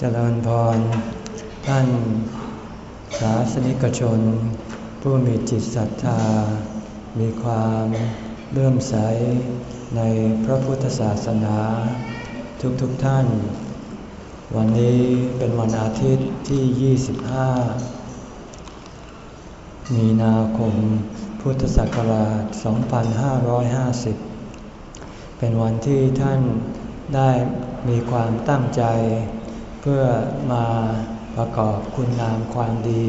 เจริญพร ท่านสาสนิกชน ผู้มีจิตศรัทธา มีความเลื่อมใสในพระพุทธศาสนา ทุกๆทท่าน วันนี้เป็นวันอาทิตย์ที่ 25 มีนาคมพุทธศักราช 2550 เป็นวันที่ท่านได้มีความตั้งใจ พื่อมาประกอบคุณงามความดี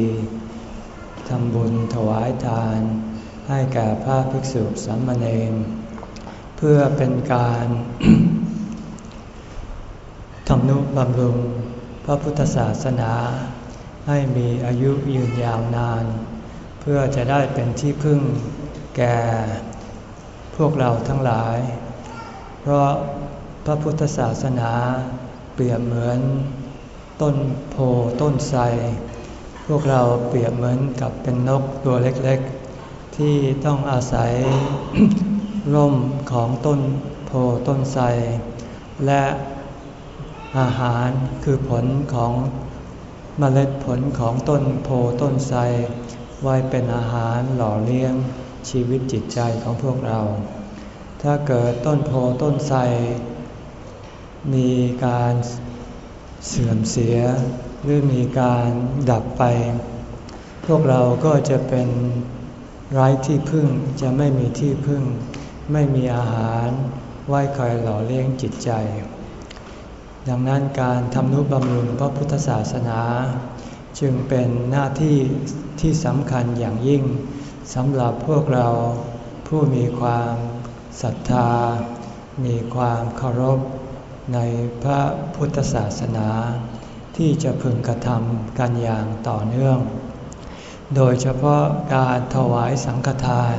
ทำบุญถวายทาน ให้แก่พระภิกษุสามเณรเพื่อเป็นการทำนุบำรุงพระพุทธศาสนา ให้มีอายุยืนยาวนาน เพื่อจะได้เป็นที่พึ่งแก่พวกเราทั้งหลาย เพราะพระพุทธศาสนาเปรียบเหมือน ต้นโพต้นไทรพวกเราเปรียบเหมือนกับเป็นนกตัวเล็กๆ ที่ต้องอาศัยร่มของต้นโพต้นไทรและอาหารคือผลของเมล็ดผลของต้นโพต้นไทรไว้เป็นอาหารหล่อเลี้ยงชีวิตจิตใจของพวกเรา ถ้าเกิดต้นโพต้นไทรมีการ เสื่อมเสียหรือมีการดับไป พวกเราก็จะเป็นไร้ที่พึ่งจะไม่มีที่พึ่ง ไม่มีอาหารไว้คอยหล่อเลี้ยงจิตใจ ดังนั้นการทำนุบำรุงพระพุทธศาสนา จึงเป็นหน้าที่ที่สำคัญอย่างยิ่งสำหรับพวกเราผู้มีความศรัทธา มีความเคารพ ในพระพุทธศาสนา ที่จะพึงกระทำกันอย่างต่อเนื่อง โดยเฉพาะการถวายสังฆทาน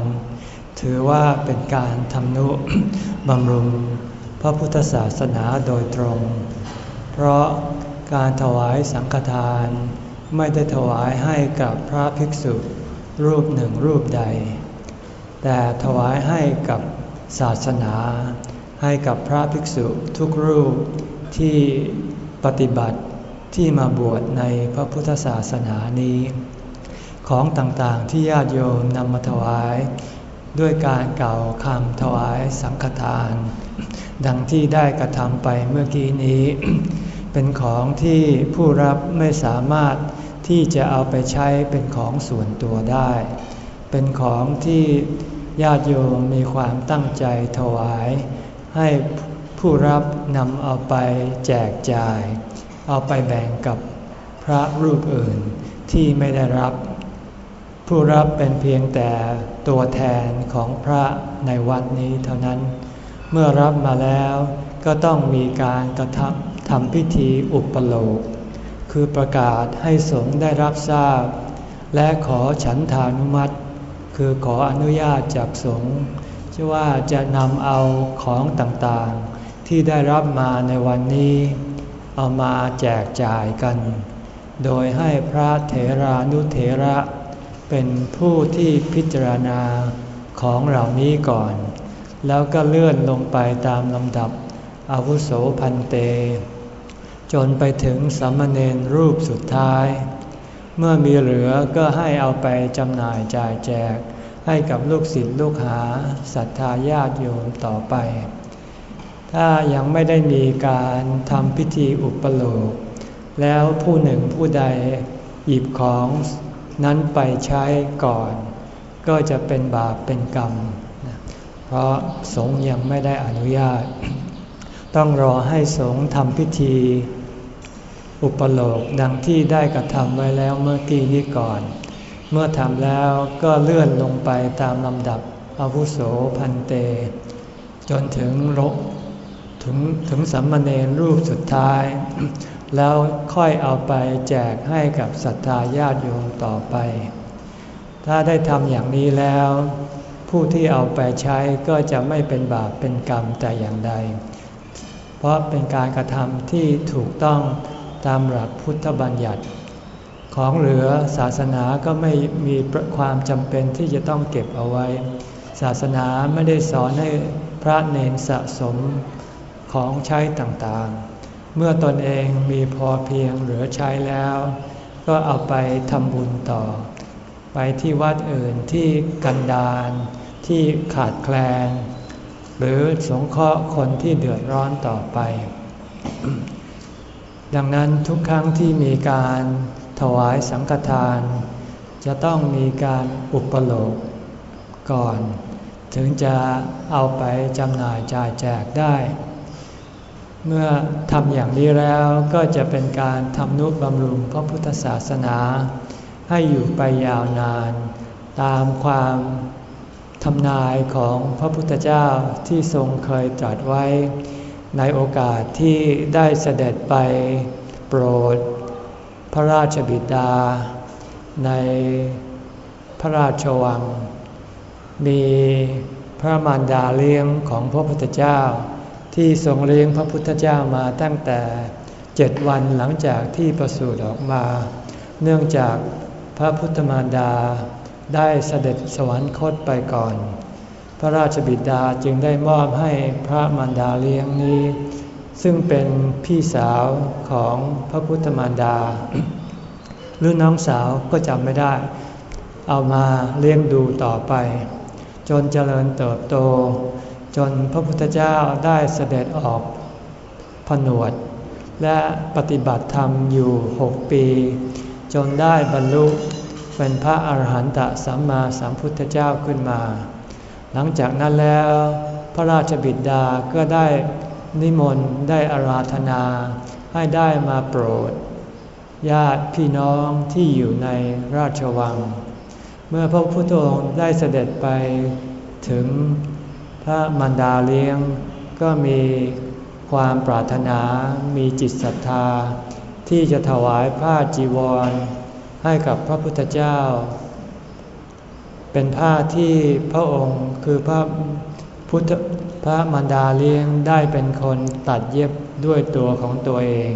ถือว่าเป็นการทำนุบำรุงพระพุทธศาสนาโดยตรง เพราะการถวายสังฆทาน ไม่ได้ถวายให้กับพระภิกษุรูปหนึ่งรูปใด แต่ถวายให้กับศาสนา ให้กับพระภิกษุทุกรูปที่ปฏิบัติที่มาบวชในพระพุทธศาสนานี้ ของต่างๆที่ญาติโยมนำมาถวาย ด้วยการกล่าวคำถวายสังฆทาน ดังที่ได้กระทำไปเมื่อกี้นี้ เป็นของที่ผู้รับไม่สามารถที่จะเอาไปใช้เป็นของส่วนตัวได้ เป็นของที่ญาติโยมมีความตั้งใจถวาย ให้ผู้รับนำเอาไปแจกจ่าย เอาไปแบ่งกับพระรูปอื่นที่ไม่ได้รับ ผู้รับเป็นเพียงแต่ตัวแทนของพระในวัดนี้เท่านั้น เมื่อรับมาแล้วก็ต้องมีการกระทำทำพิธีอุปโลก คือประกาศให้สงฆ์ได้รับทราบ และขอฉันทานุมัติ คือขออนุญาตจากสงฆ์ ว่าจะนำเอาของต่างๆ ที่ได้รับมาในวันนี้ เอามาแจกจ่ายกัน โดยให้พระเถรานุเถระ เป็นผู้ที่พิจารณาของเหล่านี้ก่อน แล้วก็เลื่อนลงไปตามลำดับอาวุโสพันเต จนไปถึงสัมเนรรูปสุดท้าย เมื่อมีเหลือก็ให้เอาไปจำหน่ายจ่ายแจก ให้กับลูกศิษย์ลูกหาศรัทธาญาติโยมต่อไป ถ้ายังไม่ได้มีการทำพิธีอุปโลก แล้วผู้หนึ่งผู้ใดหยิบของนั้นไปใช้ก่อน ก็จะเป็นบาปเป็นกรรม เพราะสงฆ์ยังไม่ได้อนุญาต ต้องรอให้สงฆ์ทำพิธี อุปโลกดังที่ได้กระทำไว้แล้วเมื่อกี้นี้ก่อน เมื่อทำแล้วก็เลื่อนลงไปตามลำดับอาวุโสพันเต จนถึงรกถึงถึงสัมมาเนรรูปสุดท้าย แล้วค่อยเอาไปแจกให้กับศรัทธาญาติโยมต่อไป ถ้าได้ทำอย่างนี้แล้ว ผู้ที่เอาไปใช้ก็จะไม่เป็นบาปเป็นกรรมแต่อย่างใด เพราะเป็นการกระทำที่ถูกต้องตามหลักพุทธบัญญัติ ของเหลือศาสนาก็ไม่มีความจำเป็นที่จะต้องเก็บเอาไว้ ศาสนาไม่ได้สอนให้พระเนนสะสมของใช้ต่างๆ เมื่อตนเองมีพอเพียงเหลือใช้แล้ว ก็เอาไปทำบุญต่อ ไปที่วัดอื่นที่กันดารที่ขาดแคลน หรือสงเคราะห์คนที่เดือดร้อนต่อไป ดังนั้นทุกครั้งที่มีการ ถวายสังฆทาน จะต้องมีการอุปโลกก่อน ถึงจะเอาไปจำหน่ายจ่ายแจกได้ เมื่อทำอย่างนี้แล้วก็จะเป็นการทำนุบำรุงพระพุทธศาสนา ให้อยู่ไปยาวนาน ตามความทำนายของพระพุทธเจ้าที่ทรงเคยตรัสไว้ ในโอกาสที่ได้เสด็จไปโปรด พระราชบิดา ในพระราชวัง มีพระมารดาเลี้ยงของพระพุทธเจ้า ที่ทรงเลี้ยงพระพุทธเจ้ามาตั้งแต่เจ็ดวันหลังจากที่ประสูติออกมา เนื่องจากพระพุทธมารดาได้เสด็จสวรรคตไปก่อน พระราชบิดาจึงได้มอบให้พระมารดาเลี้ยงนี้ ซึ่งเป็นพี่สาวของพระพุทธมารดา หรือน้องสาวก็จำไม่ได้ เอามาเลี้ยงดูต่อไป จนเจริญเติบโต จนพระพุทธเจ้าได้เสด็จออกผนวด และปฏิบัติธรรมอยู่หกปี จนได้บรรลุเป็นพระอาหารหันตสัมมาสัมพุทธเจ้าขึ้นมา หลังจากนั้นแล้วพระราชบิดาก็ได้ นิมนต์ได้อาราธนา ให้ได้มาโปรด ญาติพี่น้องที่อยู่ในราชวัง เมื่อพระพุทธองค์ได้เสด็จไปถึงพระมารดาเลี้ยง ก็มีความปรารถนามีจิตศรัทธา ที่จะถวายผ้าจีวร ให้กับพระพุทธเจ้า เป็นผ้าที่พระองค์คือพระ พุทธพระมารดาเลี้ยงได้เป็นคนตัดเย็บด้วยตัวของตัวเอง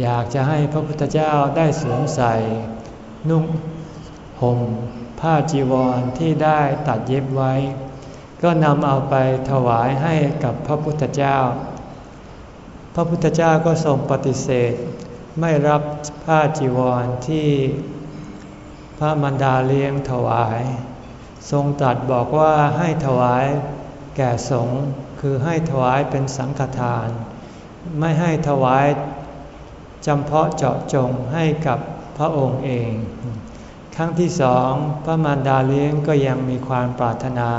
อยากจะให้พระพุทธเจ้าได้สวมใส่ นุ่งห่มผ้าจีวรที่ได้ตัดเย็บไว้ ก็นำเอาไปถวายให้กับพระพุทธเจ้า พระพุทธเจ้าก็ทรงปฏิเสธ ไม่รับผ้าจีวรที่พระมารดาเลี้ยงถวาย ทรงตรัสบอกว่าให้ถวาย แก่สงฆ์คือให้ถวายเป็นสังฆทาน ไม่ให้ถวายจำเพาะเจาะจงให้กับพระองค์เอง ครั้งที่สองพระมารดาเลี้ยงก็ยังมีความปรารถนา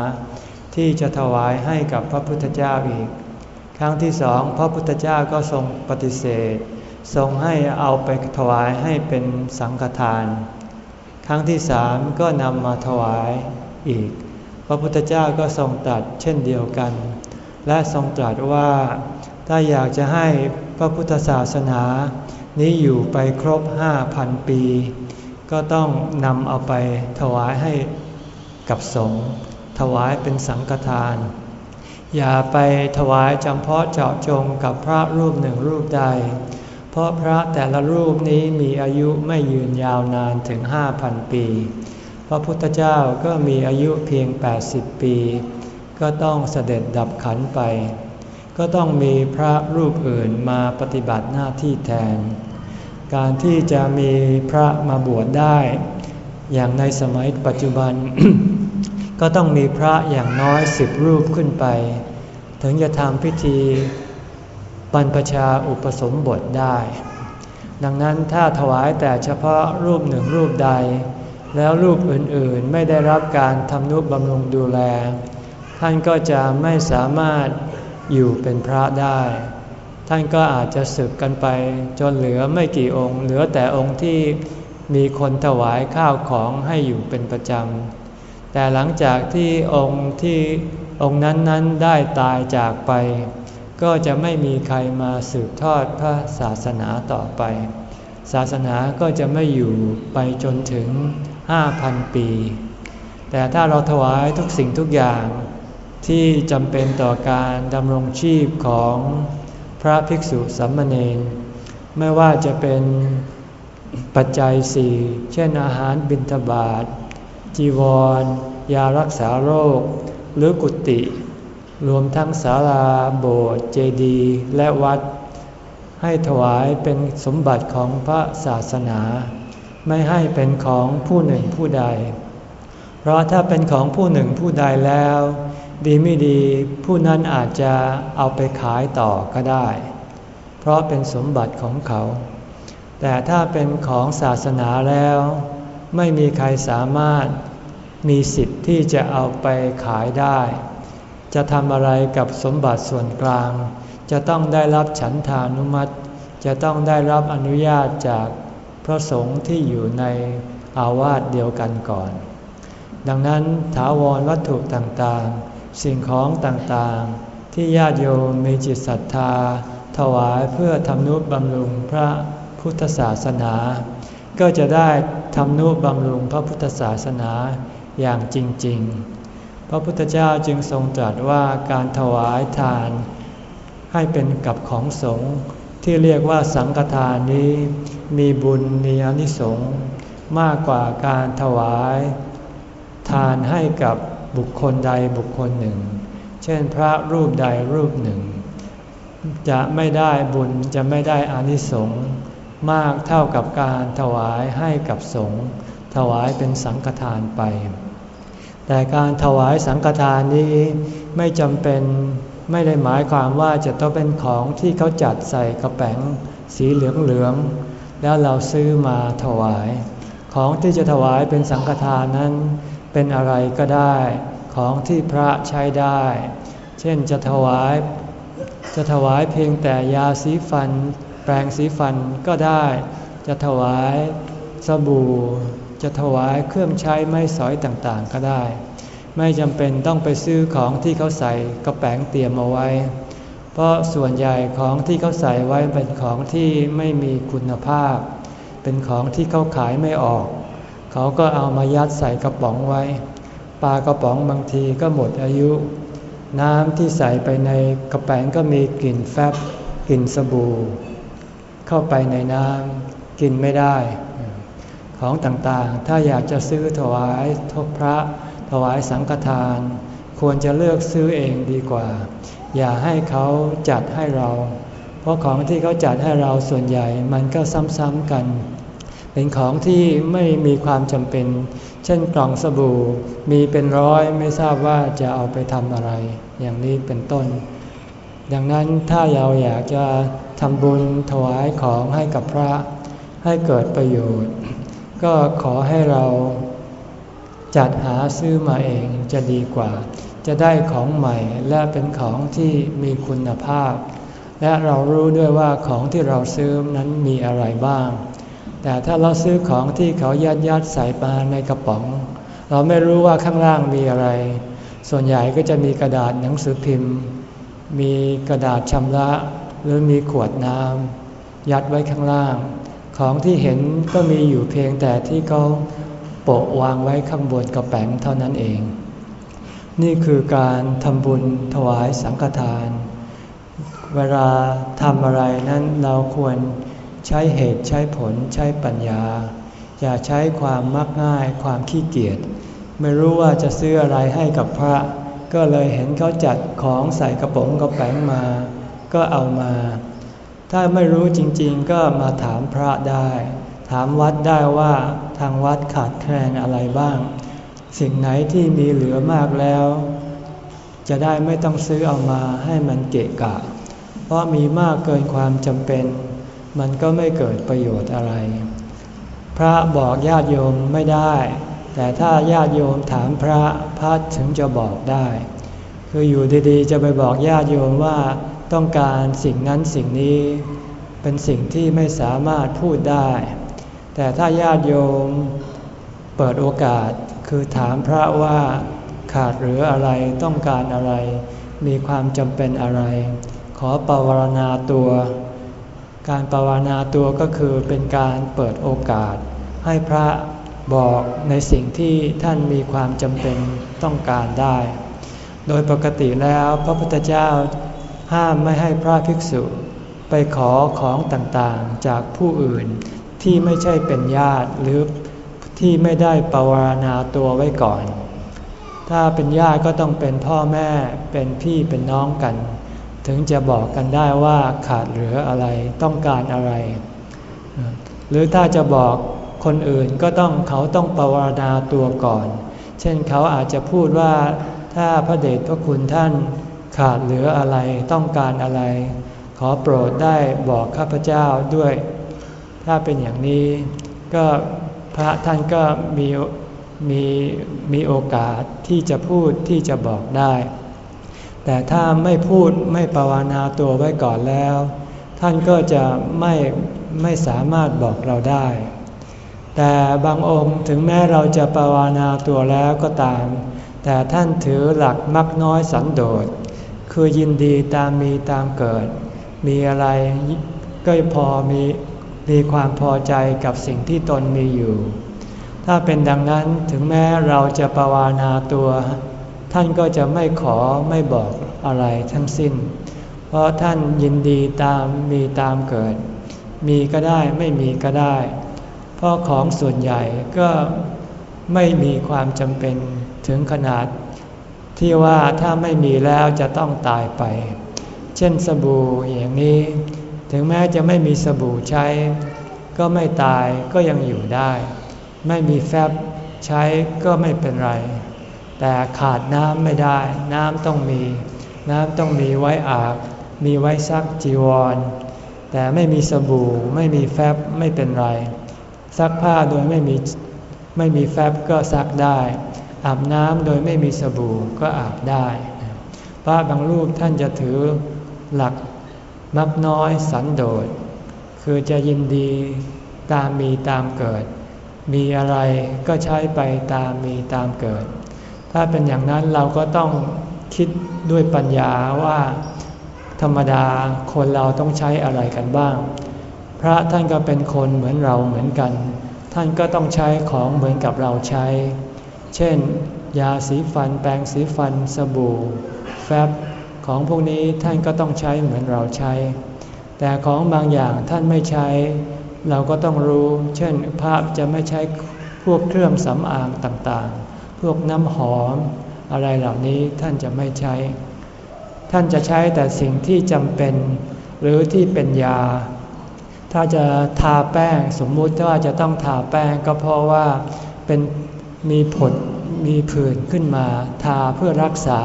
ที่จะถวายให้กับพระพุทธเจ้าอีก ครั้งที่สองพระพุทธเจ้าก็ทรงปฏิเสธ ทรงให้เอาไปถวายให้เป็นสังฆทาน ครั้งที่สามก็นำมาถวายอีก พระพุทธเจ้าก็ทรงตรัสเช่นเดียวกัน และทรงตรัสว่า ถ้าอยากจะให้พระพุทธศาสนา นี้อยู่ไปครบห้าพันปี ก็ต้องนำเอาไปถวายให้กับสงฆ์ถวายเป็นสังฆทาน อย่าไปถวายจำเพาะเจาะจงกับพระรูปหนึ่งรูปใด เพราะพระแต่ละรูปนี้มีอายุไม่ยืนยาวนานถึงห้าพันปี พระพุทธเจ้าก็มีอายุเพียง 80 ปี ก็ต้องเสด็จดับขันไป ก็ต้องมีพระรูปอื่นมาปฏิบัติหน้าที่แทน การที่จะมีพระมาบวชได้ อย่างในสมัยปัจจุบัน ก็ต้องมีพระอย่างน้อยสิบรูปขึ้นไป ถึงจะทำพิธีบรรพชาอุปสมบทได้ ดังนั้นถ้าถวายแต่เฉพาะรูปหนึ่งรูปใด แล้วรูปอื่นๆไม่ได้รับการทำนุบำรุงดูแล ท่านก็จะไม่สามารถอยู่เป็นพระได้ ท่านก็อาจจะสึกกันไป จนเหลือไม่กี่องค์ เหลือแต่องค์ที่มีคนถวายข้าวของให้อยู่เป็นประจำ แต่หลังจากที่องค์ที่องค์นั้นๆได้ตายจากไป ก็จะไม่มีใครมาสืบทอดพระศาสนาต่อไป ศาสนาก็จะไม่อยู่ไปจนถึง ห้าพันปี แต่ถ้าเราถวายทุกสิ่งทุกอย่างที่จำเป็นต่อการดำรงชีพของพระภิกษุสัมมเนนไม่ว่าจะเป็นปัจจัยสี่เช่นอาหารบิณฑบาต จีวร ยารักษาโรค หรือกุฏิรวมทั้งศาลาโบสถ์เจดีย์และวัด ให้ถวายเป็นสมบัติของพระศาสนา ไม่ให้เป็นของผู้หนึ่งผู้ใด เพราะถ้าเป็นของผู้หนึ่งผู้ใดแล้ว ดีไม่ดีผู้นั้นอาจจะเอาไปขายต่อก็ได้ เพราะเป็นสมบัติของเขา แต่ถ้าเป็นของศาสนาแล้ว ไม่มีใครสามารถมีสิทธิ์ที่จะเอาไปขายได้ จะทำอะไรกับสมบัติส่วนกลาง จะต้องได้รับฉันทานุมัติ จะต้องได้รับอนุญาตจาก พระสงฆ์ที่อยู่ในอาวาสเดียวกันก่อน ดังนั้นถาวรวัตถุต่างๆ สิ่งของต่างๆ ที่ญาติโยมมีจิตศรัทธา ถวายเพื่อทำนุบำรุงพระพุทธศาสนา ก็จะได้ทำนุบำรุงพระพุทธศาสนาอย่างจริง ๆ พระพุทธเจ้าจึงทรงตรัสว่าการถวายทาน ให้เป็นกับของสงฆ์ที่เรียกว่าสังฆทานนี้ มีบุญมีอนิสงส์มากกว่าการถวาย ทานให้กับบุคคลใดบุคคลหนึ่ง เช่นพระรูปใดรูปหนึ่ง จะไม่ได้บุญจะไม่ได้อานิสงส์มากเท่ากับการถวายให้กับสงฆ์ถวายเป็นสังฆทานไป แต่การถวายสังฆทานนี้ไม่จำเป็นไม่ได้หมายความว่าจะต้องเป็นของที่เขาจัดใส่กระแป๋งสีเหลือง แล้วเราซื้อมาถวาย ของที่จะถวายเป็นสังฆทานนั้น เป็นอะไรก็ได้ ของที่พระใช้ได้ เช่นจะถวาย จะถวายเพียงแต่ยาสีฟัน แปรงสีฟันก็ได้ จะถวายสบู่ จะถวายเครื่องใช้ไม้สอยต่างๆก็ได้ ไม่จำเป็นต้องไปซื้อของที่เขาใส่กระแปงเตรียมเอาไว้ เพราะส่วนใหญ่ของที่เขาใส่ไว้เป็นของที่ไม่มีคุณภาพ เป็นของที่เขาขายไม่ออก เขาก็เอามายัดใส่กระป๋องไว้ ปลากระป๋องบางทีก็หมดอายุ น้ำที่ใส่ไปในกระแป๋งก็มีกลิ่นแฟบกลิ่นสบู่ เข้าไปในน้ำกินไม่ได้ ของต่างๆ ถ้าอยากจะซื้อถวายทบพระ ถวายสังฆทาน ควรจะเลือกซื้อเองดีกว่า อย่าให้เขาจัดให้เรา เพราะของที่เขาจัดให้เราส่วนใหญ่มันก็ซ้ำๆกัน เป็นของที่ไม่มีความจำเป็น เช่นกล่องสบู่มีเป็นร้อยไม่ทราบว่าจะเอาไปทำอะไร อย่างนี้เป็นต้น ดังนั้นถ้าเราอยากจะทำบุญถวายของให้กับพระให้เกิดประโยชน์ ก็ขอให้เราจัดหาซื้อมาเองจะดีกว่า จะได้ของใหม่และเป็นของที่มีคุณภาพ และเรารู้ด้วยว่าของที่เราซื้อนั้นมีอะไรบ้าง แต่ถ้าเราซื้อของที่เขายัดยัดใส่มาในกระป๋อง เราไม่รู้ว่าข้างล่างมีอะไร ส่วนใหญ่ก็จะมีกระดาษหนังสือพิมพ์ มีกระดาษชำระ หรือมีขวดน้ำยัดไว้ข้างล่าง ของที่เห็นก็มีอยู่เพียงแต่ที่เขาโปะวางไว้ข้างบนกระแป้งเท่านั้นเอง นี่คือการทำบุญถวายสังฆทาน เวลาทำอะไรนั้นเราควรใช้เหตุใช้ผลใช้ปัญญา อย่าใช้ความมักง่ายความขี้เกียจไม่รู้ว่าจะซื้ออะไรให้กับพระ ก็เลยเห็นเขาจัดของใส่กระป๋องกระแป้งมา ก็เอามา ถ้าไม่รู้จริงๆ ก็มาถามพระได้ ถามวัดได้ว่าทางวัดขาดแคลนอะไรบ้าง สิ่งไหนที่มีเหลือมากแล้ว จะได้ไม่ต้องซื้อเอามาให้มันเกะกะ เพราะมีมากเกินความจำเป็น มันก็ไม่เกิดประโยชน์อะไร พระบอกญาติโยมไม่ได้ แต่ถ้าญาติโยมถามพระพระถึงจะบอกได้ คืออยู่ดีๆ จะไปบอกญาติโยมว่าต้องการสิ่งนั้นสิ่งนี้ เป็นสิ่งที่ไม่สามารถพูดได้ แต่ถ้าญาติโยมเปิดโอกาส คือถามพระว่าขาดหรืออะไรต้องการอะไร มีความจำเป็นอะไร ขอปวารณาตัว การปวารณาตัวก็คือเป็นการเปิดโอกาส ให้พระบอกในสิ่งที่ท่านมีความจำเป็นต้องการได้ โดยปกติแล้วพระพุทธเจ้าห้ามไม่ให้พระภิกษุ ไปขอของต่างๆจากผู้อื่นที่ไม่ใช่เป็นญาติหรือ ที่ไม่ได้ปวารณาตัวไว้ก่อน ถ้าเป็นญาติก็ต้องเป็นพ่อแม่เป็นพี่เป็นน้องกัน ถึงจะบอกกันได้ว่าขาดเหลืออะไรต้องการอะไร หรือถ้าจะบอกคนอื่นก็ต้องเขาต้องปวารณาตัวก่อน เช่นเขาอาจจะพูดว่าถ้าพระเดชพระคุณท่านขาดเหลืออะไรต้องการอะไร ขอโปรดได้บอกข้าพเจ้าด้วย ถ้าเป็นอย่างนี้ก็ ระท่านก็มีมีมีโอกาสที่จะพูดที่จะบอกได้ แต่ถ้าไม่พูดไม่ปวานาตัวไว้ก่อนแล้ว ท่านก็จะไม่ไม่สามารถบอกเราได้ แต่บางองค์ถึงแม้เราจะปวานาตัวแล้วก็ตาม แต่ท่านถือหลักมักน้อยสันโดษ คือยินดีตามมีตามเกิด มีอะไรก็พอมี มีความพอใจกับสิ่งที่ตนมีอยู่ ถ้าเป็นดังนั้นถึงแม้เราจะปวานาตัว ท่านก็จะไม่ขอไม่บอกอะไรทั้งสิ้น เพราะท่านยินดีตามมีตามเกิด มีก็ได้ไม่มีก็ได้ เพราะของส่วนใหญ่ก็ไม่มีความจำเป็นถึงขนาด ที่ว่าถ้าไม่มีแล้วจะต้องตายไป เช่นสบู่อย่างนี้ ถึงแม้จะไม่มีสบู่ใช้ ก็ไม่ตายก็ยังอยู่ได้ ไม่มีแฟบใช้ก็ไม่เป็นไร แต่ขาดน้ำไม่ได้ น้ำต้องมี น้ำต้องมีไว้อาบ มีไว้ซักจีวร แต่ไม่มีสบู่ไม่มีแฟบไม่เป็นไร ซักผ้าโดยไม่มีไม่มีแฟบก็ซักได้ อาบน้ำโดยไม่มีสบู่ก็อาบได้ พระบางรูปท่านจะถือหลัก มักน้อยสันโดษ คือจะยินดีตามมีตามเกิด มีอะไรก็ใช้ไปตามมีตามเกิด ถ้าเป็นอย่างนั้นเราก็ต้องคิดด้วยปัญญาว่า ธรรมดาคนเราต้องใช้อะไรกันบ้าง พระท่านก็เป็นคนเหมือนเราเหมือนกัน ท่านก็ต้องใช้ของเหมือนกับเราใช้ เช่น ยาสีฟันแปรงสีฟัน สบู่ แฟบ ของพวกนี้ท่านก็ต้องใช้เหมือนเราใช้ แต่ของบางอย่างท่านไม่ใช้ เราก็ต้องรู้ เช่นพระจะไม่ใช้พวกเครื่องสำอางต่างๆ พวกน้ำหอม อะไรเหล่านี้ท่านจะไม่ใช้ ท่านจะใช้แต่สิ่งที่จำเป็น หรือที่เป็นยา ถ้าจะทาแป้งสมมุติว่าจะต้องทาแป้งก็เพราะว่าเป็นมีผดมีผื่นขึ้นมา ทาเพื่อรักษา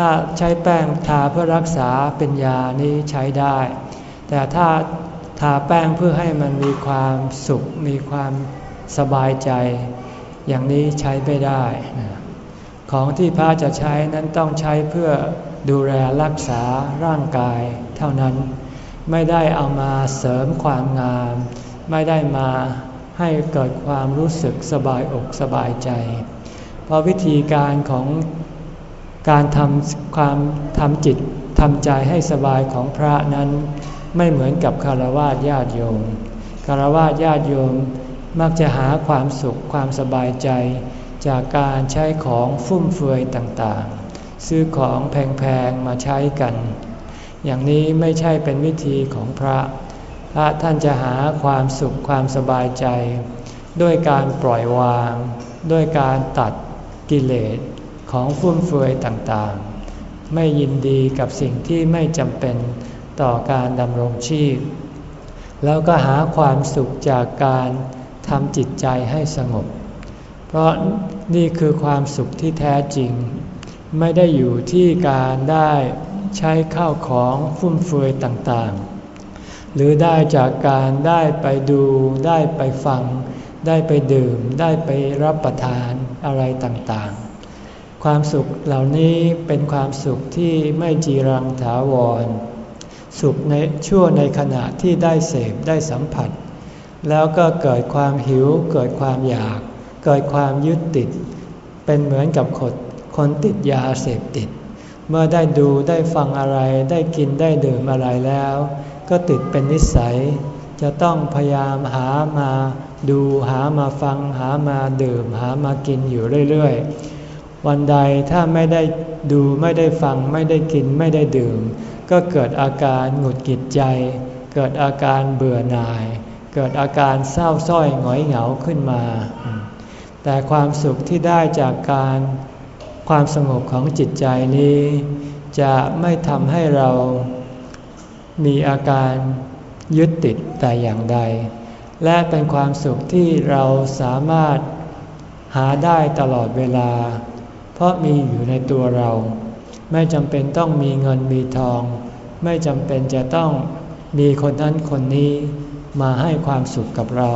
ถ้าใช้แป้งทาเพื่อรักษาเป็นยานี้ใช้ได้ แต่ถ้าทาแป้งเพื่อให้มันมีความสุข มีความสบายใจ อย่างนี้ใช้ไม่ได้ ของที่พระจะใช้นั้นต้องใช้เพื่อดูแลรักษาร่างกาย เท่านั้นไม่ได้เอามาเสริมความงาม ไม่ได้มาให้เกิดความรู้สึกสบายอกสบายใจ เพราะวิธีการของ การทำความทำจิตทำใจให้สบายของพระนั้นไม่เหมือนกับคารวะญาติโยมคารวะญาติโยมมักจะหาความสุขความสบายใจ จากการใช้ของฟุ่มเฟือยต่างๆ ซื้อของแพงๆมาใช้กัน อย่างนี้ไม่ใช่เป็นวิธีของพระ พระท่านจะหาความสุขความสบายใจ ด้วยการปล่อยวาง ด้วยการตัดกิเลส ของฟุ่มเฟือยต่างๆ ไม่ยินดีกับสิ่งที่ไม่จำเป็นต่อการดำรงชีพ แล้วก็หาความสุขจากการทำจิตใจให้สงบ เพราะนี่คือความสุขที่แท้จริง ไม่ได้อยู่ที่การได้ใช้ข้าวของฟุ่มเฟือยต่างๆ หรือได้จากการได้ไปดูได้ไปฟัง ได้ไปดื่ม ได้ไปรับประทานอะไรต่างๆ ความสุขเหล่านี้เป็นความสุขที่ไม่จีรังถาวร สุขในชั่วในขณะที่ได้เสพได้สัมผัส แล้วก็เกิดความหิว เกิดความอยาก เกิดความยึดติด เป็นเหมือนกับคนคนติดยาเสพติด เมื่อได้ดูได้ฟังอะไรได้กินได้ดื่มอะไรแล้ว ก็ติดเป็นนิสัย จะต้องพยายามหามาดูหามาฟังหามาดื่มหามากินอยู่เรื่อยๆ วันใดถ้าไม่ได้ดูไม่ได้ฟังไม่ได้กินไม่ได้ดื่ม ก็เกิดอาการหงุดหงิดใจ เกิดอาการเบื่อหน่าย เกิดอาการเศร้าส้อยหงอยเหงาขึ้นมา แต่ความสุขที่ได้จากการความสงบของจิตใจนี้ จะไม่ทำให้เรามีอาการยึดติดแต่อย่างใด และเป็นความสุขที่เราสามารถหาได้ตลอดเวลา เพราะมีอยู่ในตัวเรา ไม่จำเป็นต้องมีเงินมีทอง ไม่จำเป็นจะต้องมีคนนั้นคนนี้มาให้ความสุขกับเรา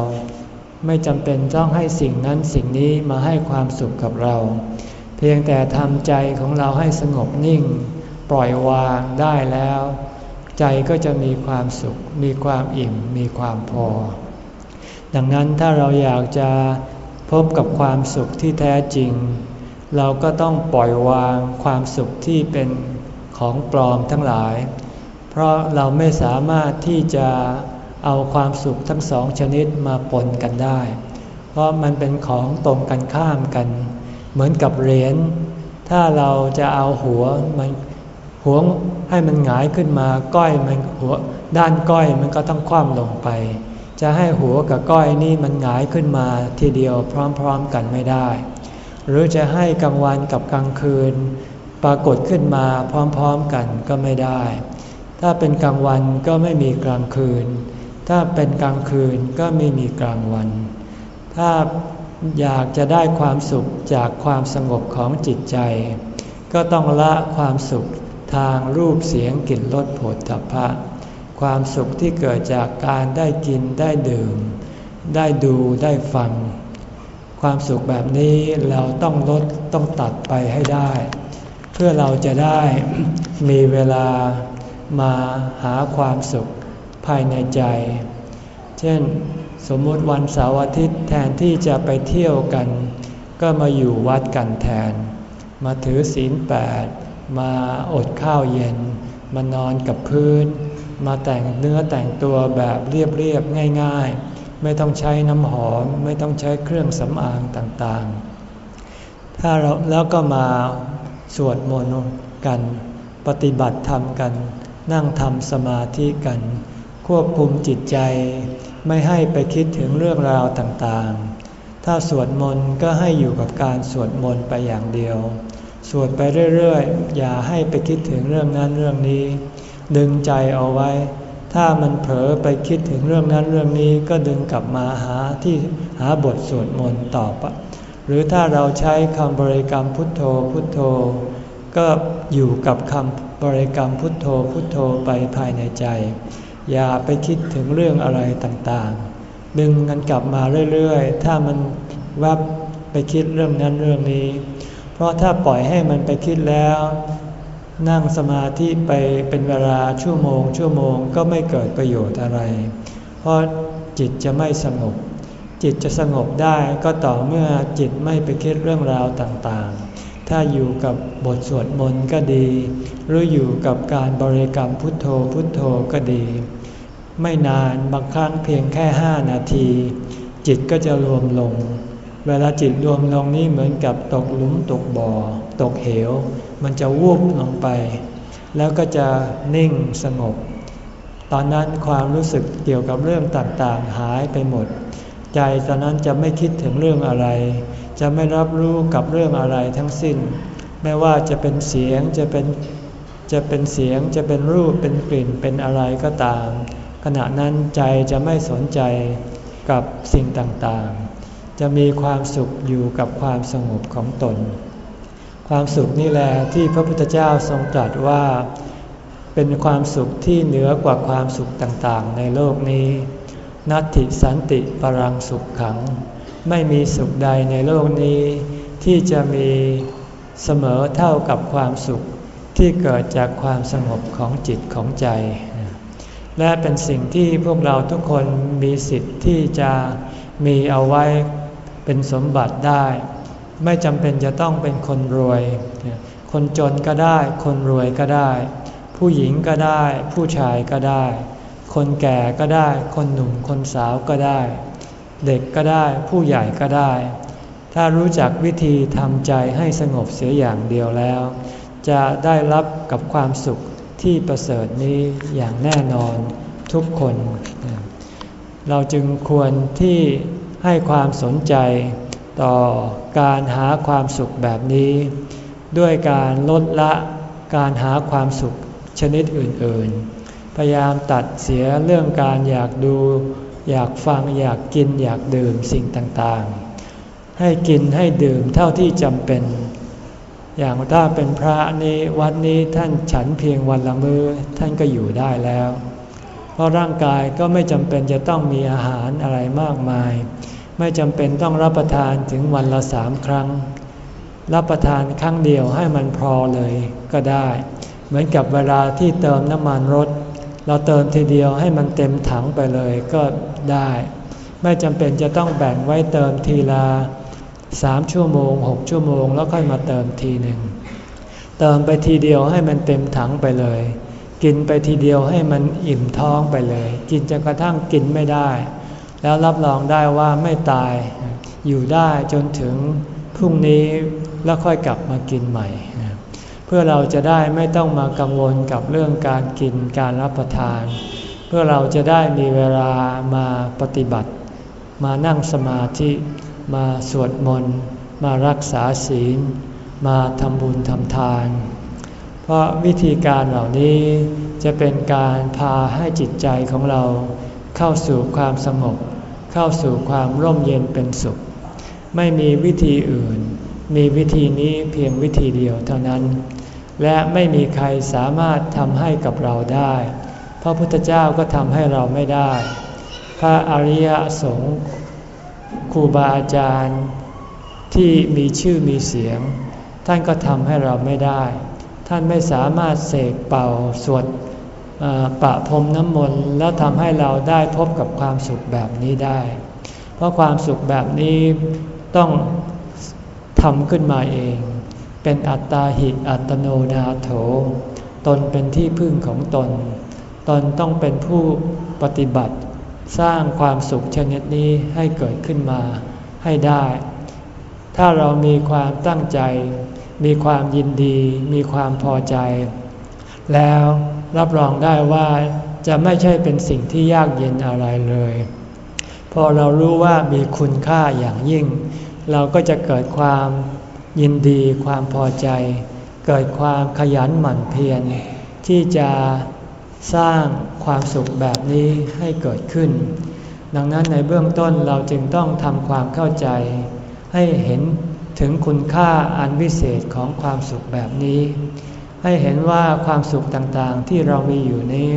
ไม่จำเป็นต้องให้สิ่งนั้นสิ่งนี้มาให้ความสุขกับเรา เพียงแต่ทำใจของเราให้สงบนิ่ง ปล่อยวางได้แล้ว ใจก็จะมีความสุข มีความอิ่ม มีความพอ ดังนั้นถ้าเราอยากจะพบกับความสุขที่แท้จริง เราก็ต้องปล่อยวางความสุขที่เป็นของปลอมทั้งหลาย เพราะเราไม่สามารถที่จะเอาความสุขทั้งสองชนิดมาปนกันได้ เพราะมันเป็นของตรงกันข้ามกัน เหมือนกับเหรียญ ถ้าเราจะเอาหัวมันหัวให้มันหงายขึ้นมาก้อยมันหัวด้านก้อยมันก็ต้องคว่ำลงไป จะให้หัวกับก้อยนี่มันหงายขึ้นมาทีเดียวพร้อมๆกันไม่ได้ หรือจะให้กลางวันกับกลางคืน ปรากฏขึ้นมาพร้อมๆกันก็ไม่ได้ ถ้าเป็นกลางวันก็ไม่มีกลางคืน ถ้าเป็นกลางคืนก็ไม่มีกลางวัน ถ้าอยากจะได้ความสุขจากความสงบของจิตใจ ก็ต้องละความสุขทางรูปเสียงกลิ่นรสผลถภะความสุขที่เกิดจากการได้กินได้ดื่ม ได้ดูได้ฟัง ความสุขแบบนี้เราต้องลดต้องตัดไปให้ได้ เพื่อเราจะได้มีเวลามาหาความสุขภายในใจ เช่นสมมติวันเสาร์อาทิตย์แทนที่จะไปเที่ยวกัน ก็มาอยู่วัดกันแทน มาถือศีลแปดมาอดข้าวเย็น มานอนกับพื้น มาแต่งเนื้อแต่งตัวแบบเรียบๆง่าย ๆ ไม่ต้องใช้น้ำหอม ไม่ต้องใช้เครื่องสำอางต่างๆ ถ้าเราแล้วก็มาสวดมนต์กัน ปฏิบัติธรรมกัน นั่งทำสมาธิกัน ควบคุมจิตใจ ไม่ให้ไปคิดถึงเรื่องราวต่างๆ ถ้าสวดมนต์ก็ให้อยู่กับการสวดมนต์ไปอย่างเดียว สวดไปเรื่อยๆ อย่าให้ไปคิดถึงเรื่องนั้นเรื่องนี้ ดึงใจเอาไว้ ถ้ามันเผลอไปคิดถึงเรื่องนั้นเรื่องนี้ก็ดึงกลับมาหาที่หาบทสวดมนต์ต่อปะหรือถ้าเราใช้คำบริกรรมพุทโธพุทโธ ก็อยู่กับคำบริกรรมพุทโธพุทโธไปภายในใจ อย่าไปคิดถึงเรื่องอะไรต่างๆ ดึงกันกลับมาเรื่อยๆ ถ้ามันแวบไปคิดเรื่องนั้นเรื่องนี้ เพราะถ้าปล่อยให้มันไปคิดแล้ว นั่งสมาธิไปเป็นเวลาชั่วโมง ชั่วโมงก็ไม่เกิดประโยชน์อะไร เพราะจิตจะไม่สงบ จิตจะสงบได้ก็ต่อเมื่อจิตไม่ไปคิดเรื่องราวต่างๆ ถ้าอยู่กับบทสวดมนต์ก็ดี หรืออยู่กับการบริกรรมพุทโธพุทโธก็ดี ไม่นานบางครั้งเพียงแค่ห้านาที จิตก็จะรวมลง เวลาจิตรวมลงนี่เหมือนกับตกหลุมตกบ่อ ตกเหว มันจะวูบลงไป แล้วก็จะนิ่งสงบ ตอนนั้นความรู้สึกเกี่ยวกับเรื่องต่างๆหายไปหมด ใจตอนนั้นจะไม่คิดถึงเรื่องอะไร จะไม่รับรู้กับเรื่องอะไรทั้งสิ้น ไม่ว่าจะเป็นเสียงจะเป็นจะเป็นเสียงจะเป็นรูปเป็นกลิ่นเป็นอะไรก็ตาม ขณะนั้นใจจะไม่สนใจกับสิ่งต่างๆ จะมีความสุขอยู่กับความสงบของตน ความสุขนี่แหละที่พระพุทธเจ้าทรงตรัสว่า เป็นความสุขที่เหนือกว่าความสุขต่างๆ ในโลกนี้ นัตติสันติปรังสุขขัง ไม่มีสุขใดในโลกนี้ ที่จะมีเสมอเท่ากับความสุขที่เกิดจากความสงบของจิตของใจ และเป็นสิ่งที่พวกเราทุกคนมีสิทธิ์ที่จะมีเอาไว้เป็นสมบัติได้ ไม่จำเป็นจะต้องเป็นคนรวย คนจนก็ได้ คนรวยก็ได้ ผู้หญิงก็ได้ ผู้ชายก็ได้ คนแก่ก็ได้ คนหนุ่ม คนสาวก็ได้ เด็กก็ได้ ผู้ใหญ่ก็ได้ ถ้ารู้จักวิธีทำใจให้สงบเสียอย่างเดียวแล้ว จะได้รับกับความสุขที่ประเสริฐนี้อย่างแน่นอนทุกคน เราจึงควรที่ให้ความสนใจ ต่อการหาความสุขแบบนี้ ด้วยการลดละการหาความสุขชนิดอื่นๆ พยายามตัดเสียเรื่องการอยากดู อยากฟังอยากกินอยากดื่มสิ่งต่างๆ ให้กินให้ดื่มเท่าที่จำเป็น อย่างถ้าเป็นพระนี้วัดนี้ท่านฉันเพียงวันละมือ้อท่านก็อยู่ได้แล้ว เพราะร่างกายก็ไม่จำเป็นจะต้องมีอาหารอะไรมากมาย ไม่จำเป็นต้องรับประทานถึงวันละสามครั้ง รับประทานครั้งเดียวให้มันพอเลยก็ได้ เหมือนกับเวลาที่เติมน้ำมันรถ เราเติมทีเดียวให้มันเต็มถังไปเลยก็ได้ ไม่จำเป็นจะต้องแบ่งไว้เติมทีละสามชั่วโมงหกชั่วโมง แล้วค่อยมาเติมทีหนึ่งเติมไปทีเดียวให้มันเต็มถังไปเลย กินไปทีเดียวให้มันอิ่มท้องไปเลย กินจนกระทั่งกินไม่ได้ แล้วรับรองได้ว่าไม่ตายอยู่ได้จนถึงพรุ่งนี้แล้วค่อยกลับมากินใหม่ เพื่อเราจะได้ไม่ต้องมากังวลกับเรื่องการกินการรับประทาน เพื่อเราจะได้มีเวลามาปฏิบัติ มานั่งสมาธิมาสวดมนต์มารักษาศีล มาทำบุญทำทาน เพราะวิธีการเหล่านี้จะเป็นการพาให้จิตใจของเราเข้าสู่ความสงบ เข้าสู่ความร่มเย็นเป็นสุข ไม่มีวิธีอื่น มีวิธีนี้เพียงวิธีเดียวเท่านั้น และไม่มีใครสามารถทำให้กับเราได้พระพุทธเจ้าก็ทำให้เราไม่ได้ พระอริยสงฆ์ครูบาอาจารย์ที่มีชื่อมีเสียง ท่านก็ทำให้เราไม่ได้ ท่านไม่สามารถเสกเป่าสวด ปะพรมน้ำมนต์แล้วทำให้เราได้พบกับความสุขแบบนี้ได้ เพราะความสุขแบบนี้ต้องทำขึ้นมาเอง เป็นอัตตาหิอัตโนนาโถ ตนเป็นที่พึ่งของตน ตนต้องเป็นผู้ปฏิบัติสร้างความสุขชนิดนี้ให้เกิดขึ้นมาให้ได้ ถ้าเรามีความตั้งใจ มีความยินดี มีความพอใจ แล้ว รับรองได้ว่าจะไม่ใช่เป็นสิ่งที่ยากเย็นอะไรเลย พอเรารู้ว่ามีคุณค่าอย่างยิ่ง เราก็จะเกิดความยินดีความพอใจ เกิดความขยันหมั่นเพียรที่จะสร้างความสุขแบบนี้ให้เกิดขึ้น ดังนั้นในเบื้องต้นเราจึงต้องทำความเข้าใจ ให้เห็นถึงคุณค่าอันวิเศษของความสุขแบบนี้ ให้เห็นว่าความสุขต่างๆที่เรามีอยู่นี้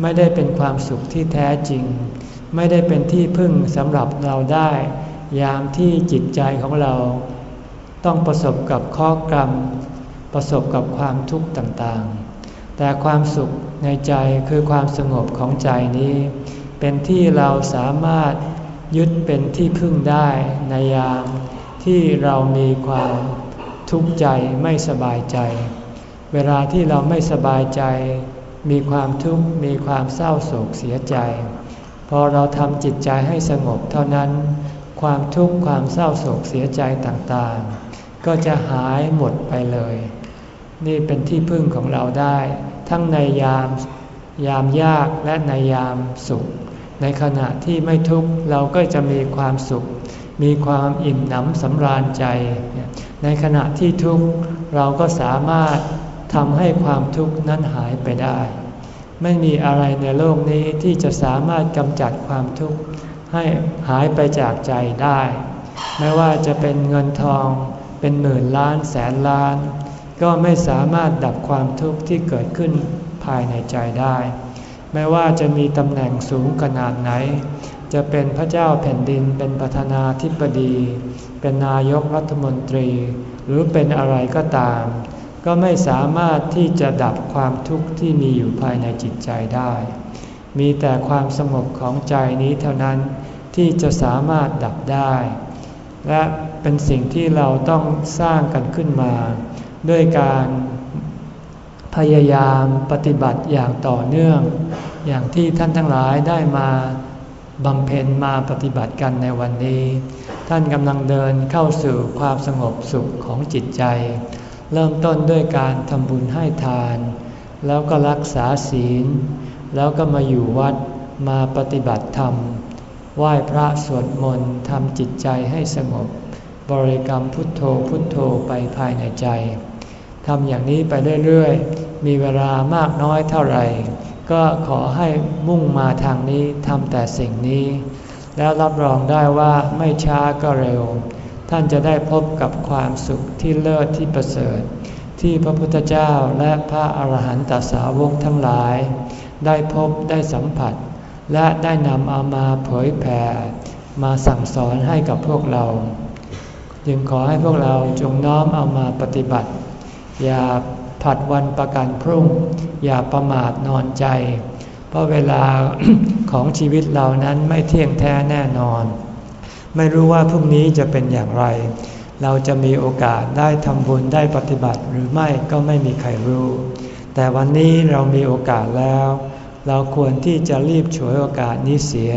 ไม่ได้เป็นความสุขที่แท้จริง ไม่ได้เป็นที่พึ่งสำหรับเราได้ ยามที่จิตใจของเรา ต้องประสบกับข้อกรรม ประสบกับความทุกข์ต่างๆ แต่ความสุขในใจคือความสงบของใจนี้ เป็นที่เราสามารถยึดเป็นที่พึ่งได้ในยามที่เรามีความทุกข์ใจไม่สบายใจ เวลาที่เราไม่สบายใจ มีความทุกข์มีความเศร้าโศกเสียใจ พอเราทำจิตใจให้สงบเท่านั้น ความทุกข์ความเศร้าโศกเสียใจต่างๆ ก็จะหายหมดไปเลย นี่เป็นที่พึ่งของเราได้ ทั้งในยามยามยากและในยามสุข ในขณะที่ไม่ทุกข์เราก็จะมีความสุข มีความอิ่มหนำสำราญใจ ในขณะที่ทุกข์เราก็สามารถ ทำให้ความทุกข์นั้นหายไปได้ ไม่มีอะไรในโลกนี้ที่จะสามารถกำจัดความทุกข์ให้หายไปจากใจได้ ไม่ว่าจะเป็นเงินทองเป็นหมื่นล้านแสนล้าน ก็ไม่สามารถดับความทุกข์ที่เกิดขึ้นภายในใจได้ ไม่ว่าจะมีตำแหน่งสูงขนาดไหน จะเป็นพระเจ้าแผ่นดินเป็นประธานาธิบดี เป็นนายกรัฐมนตรี หรือเป็นอะไรก็ตาม ก็ไม่สามารถที่จะดับความทุกข์ที่มีอยู่ภายในจิตใจได้ มีแต่ความสงบของใจนี้เท่านั้นที่จะสามารถดับได้ และเป็นสิ่งที่เราต้องสร้างกันขึ้นมา ด้วยการพยายามปฏิบัติอย่างต่อเนื่อง อย่างที่ท่านทั้งหลายได้มาบำเพ็ญมาปฏิบัติกันในวันนี้ ท่านกำลังเดินเข้าสู่ความสงบสุขของจิตใจ เริ่มต้นด้วยการทำบุญให้ทาน แล้วก็รักษาศีล แล้วก็มาอยู่วัดมาปฏิบัติธรรม ไหว้พระสวดมนต์ทำจิตใจให้สงบ บริกรรมพุทโธพุทโธไปภายในใจทำอย่างนี้ไปเรื่อยๆ มีเวลามากน้อยเท่าไหร่ ก็ขอให้มุ่งมาทางนี้ทำแต่สิ่งนี้ แล้วรับรองได้ว่าไม่ช้าก็เร็ว ท่านจะได้พบกับความสุขที่เลิศที่ประเสริฐ ที่พระพุทธเจ้าและพระอาหารหันตสาวกทั้งหลาย ได้พบได้สัมผัส และได้นำเอามาเผยแผ่ มาสั่งสอนให้กับพวกเรา จึงขอให้พวกเราจงน้อมเอามาปฏิบัติ อย่าผัดวันประกันพรุ่ง อย่าประมาทนอนใจ เพราะเวลาของชีวิตเรานั้นไม่เที่ยงแท้แน่นอน ไม่รู้ว่าพรุ่งนี้จะเป็นอย่างไร เราจะมีโอกาสได้ทำบุญได้ปฏิบัติหรือไม่ก็ไม่มีใครรู้ แต่วันนี้เรามีโอกาสแล้ว เราควรที่จะรีบฉวยโอกาสนี้เสีย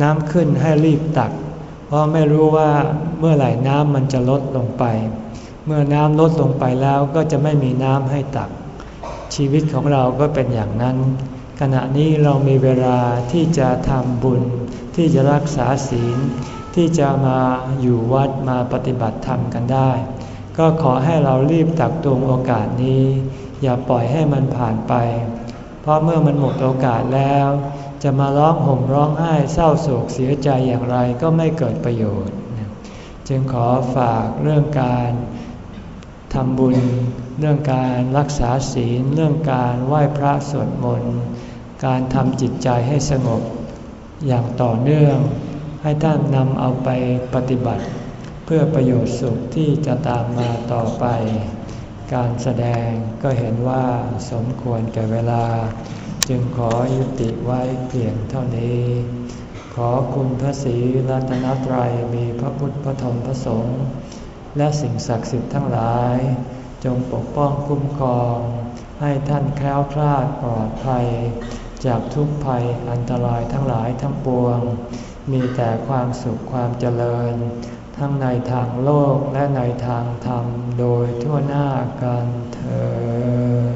น้ำขึ้นให้รีบตัก เพราะไม่รู้ว่าเมื่อไหร่น้ำมันจะลดลงไป เมื่อน้ำลดลงไปแล้วก็จะไม่มีน้ำให้ตัก ชีวิตของเราก็เป็นอย่างนั้นขณะนี้เรามีเวลาที่จะทำบุญที่จะรักษาศีล ที่จะมาอยู่วัดมาปฏิบัติธรรมกันได้ ก็ขอให้เรารีบตักตวงโอกาสนี้ อย่าปล่อยให้มันผ่านไป เพราะเมื่อมันหมดโอกาสแล้ว จะมาร้องห่มร้องไห้เศร้าโศกเสียใจอย่างไรก็ไม่เกิดประโยชน์ จึงขอฝากเรื่องการทำบุญเรื่องการรักษาศีล เรื่องการไหว้พระสวดมนต์ การทำจิตใจให้สงบอย่างต่อเนื่อง ให้ท่านนำเอาไปปฏิบัติ เพื่อประโยชน์สุขที่จะตามมาต่อไป การแสดงก็เห็นว่าสมควรแก่เวลา จึงขอยุติไว้เพียงเท่านี้ ขอคุณพระศรีรัตนตรัยมีพระพุทธพระธรรมพระสงฆ์และสิ่งศักดิ์สิทธิ์ทั้งหลาย จงปกป้องคุ้มครอง ให้ท่านแคล้วคลาดปลอดภัย จากทุกภัยอันตรายทั้งหลายทั้งปวง มีแต่ความสุขความเจริญ ทั้งในทางโลกและในทางธรรมโดยทั่วหน้ากันเธอ